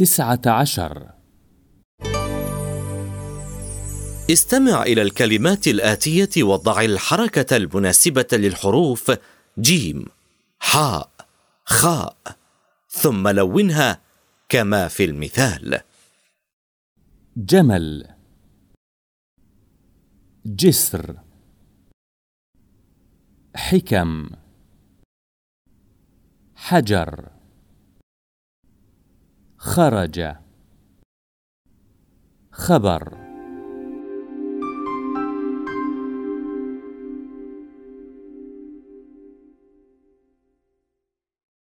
تسعة عشر. استمع إلى الكلمات الآتية وضع الحركة المناسبة للحروف. جيم حاء خاء. ثم لونها كما في المثال. جمل. جسر. حكم. حجر. خرج. خبر.